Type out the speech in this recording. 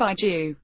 I you.